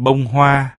bông hoa.